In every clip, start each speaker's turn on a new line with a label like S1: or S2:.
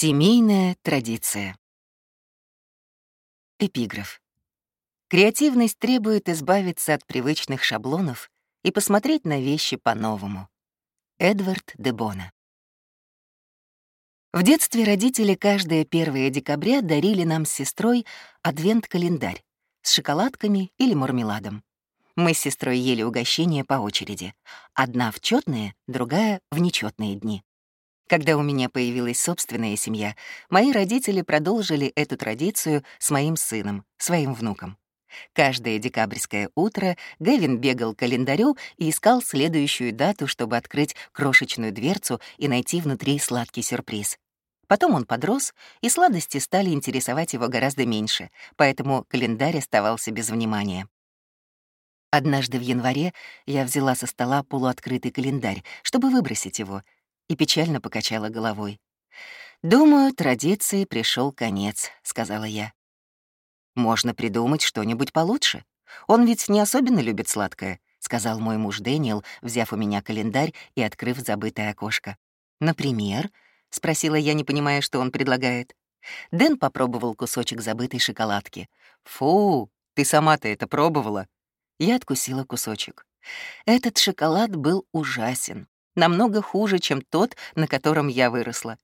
S1: Семейная традиция. Эпиграф. Креативность требует избавиться от привычных шаблонов и посмотреть на вещи по-новому. Эдвард де Бона. В детстве родители каждое 1 декабря дарили нам с сестрой адвент-календарь с шоколадками или мармеладом. Мы с сестрой ели угощения по очереди. Одна в чётные, другая — в нечетные дни. Когда у меня появилась собственная семья, мои родители продолжили эту традицию с моим сыном, своим внуком. Каждое декабрьское утро Гэвин бегал к календарю и искал следующую дату, чтобы открыть крошечную дверцу и найти внутри сладкий сюрприз. Потом он подрос, и сладости стали интересовать его гораздо меньше, поэтому календарь оставался без внимания. Однажды в январе я взяла со стола полуоткрытый календарь, чтобы выбросить его — и печально покачала головой. «Думаю, традиции пришел конец», — сказала я. «Можно придумать что-нибудь получше. Он ведь не особенно любит сладкое», — сказал мой муж Дэниел, взяв у меня календарь и открыв забытое окошко. «Например?» — спросила я, не понимая, что он предлагает. Дэн попробовал кусочек забытой шоколадки. «Фу, ты сама-то это пробовала?» Я откусила кусочек. Этот шоколад был ужасен намного хуже, чем тот, на котором я выросла.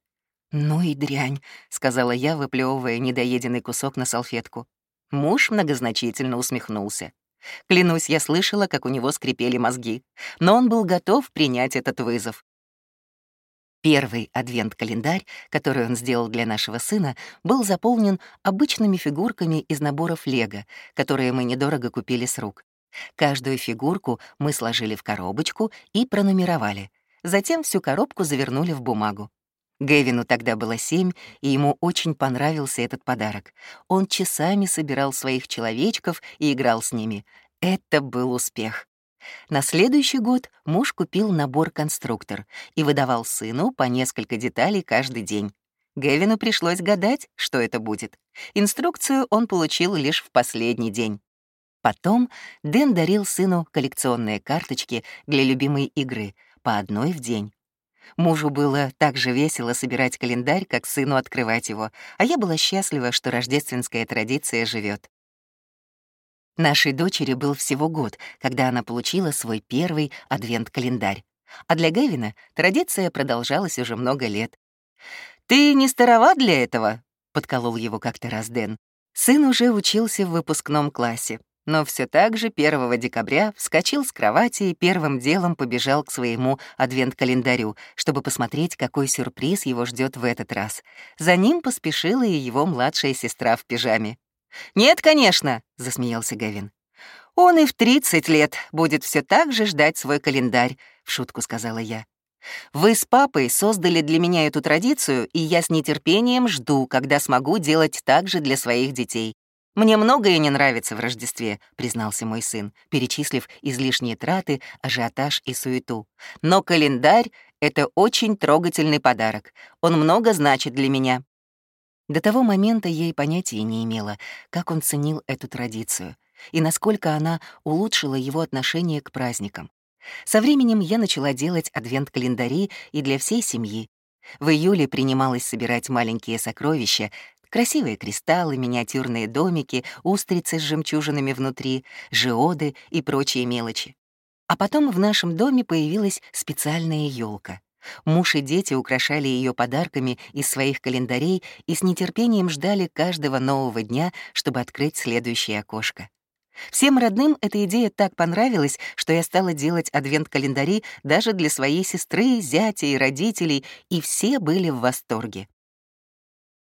S1: «Ну и дрянь», — сказала я, выплевывая недоеденный кусок на салфетку. Муж многозначительно усмехнулся. Клянусь, я слышала, как у него скрипели мозги, но он был готов принять этот вызов. Первый адвент-календарь, который он сделал для нашего сына, был заполнен обычными фигурками из наборов лего, которые мы недорого купили с рук. Каждую фигурку мы сложили в коробочку и пронумеровали. Затем всю коробку завернули в бумагу. Гэвину тогда было семь, и ему очень понравился этот подарок. Он часами собирал своих человечков и играл с ними. Это был успех. На следующий год муж купил набор «Конструктор» и выдавал сыну по несколько деталей каждый день. Гэвину пришлось гадать, что это будет. Инструкцию он получил лишь в последний день. Потом Дэн дарил сыну коллекционные карточки для любимой игры — по одной в день. Мужу было так же весело собирать календарь, как сыну открывать его, а я была счастлива, что рождественская традиция живет. Нашей дочери был всего год, когда она получила свой первый адвент-календарь. А для Гэвина традиция продолжалась уже много лет. «Ты не старова для этого?» — подколол его как-то раз Дэн. Сын уже учился в выпускном классе, но все так же 1 декабря вскочил с кровати и первым делом побежал к своему адвент-календарю, чтобы посмотреть, какой сюрприз его ждет в этот раз. За ним поспешила и его младшая сестра в пижаме. «Нет, конечно», — засмеялся Гавин. «Он и в 30 лет будет все так же ждать свой календарь», — в шутку сказала я. «Вы с папой создали для меня эту традицию, и я с нетерпением жду, когда смогу делать так же для своих детей. «Мне многое не нравится в Рождестве», — признался мой сын, перечислив излишние траты, ажиотаж и суету. «Но календарь — это очень трогательный подарок. Он много значит для меня». До того момента я и понятия не имела, как он ценил эту традицию и насколько она улучшила его отношение к праздникам. Со временем я начала делать адвент-календари и для всей семьи. В июле принималась собирать маленькие сокровища, Красивые кристаллы, миниатюрные домики, устрицы с жемчужинами внутри, жиоды и прочие мелочи. А потом в нашем доме появилась специальная елка. Муж и дети украшали ее подарками из своих календарей и с нетерпением ждали каждого нового дня, чтобы открыть следующее окошко. Всем родным эта идея так понравилась, что я стала делать адвент-календари даже для своей сестры, зятя и родителей, и все были в восторге.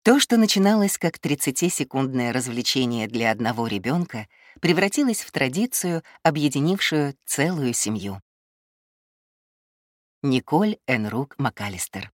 S1: То, что начиналось как 30-секундное развлечение для одного ребенка, превратилось в традицию, объединившую целую семью. Николь Энрук МакАлистер